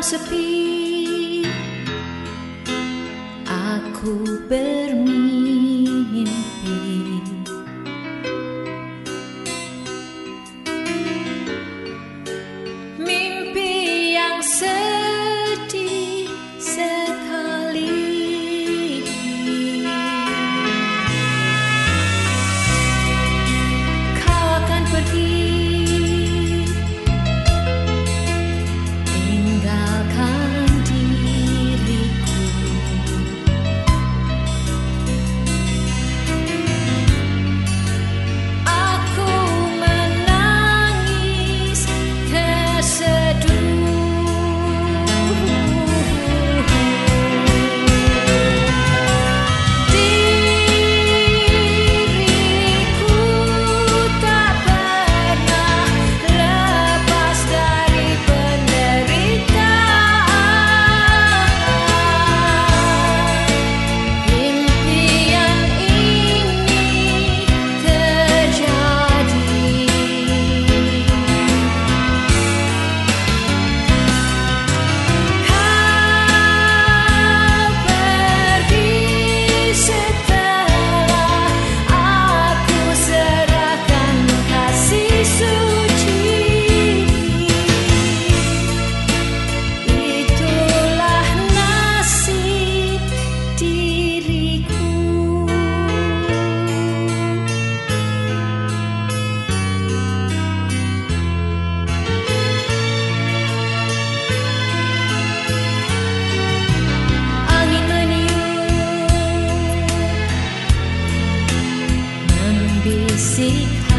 recipe. 市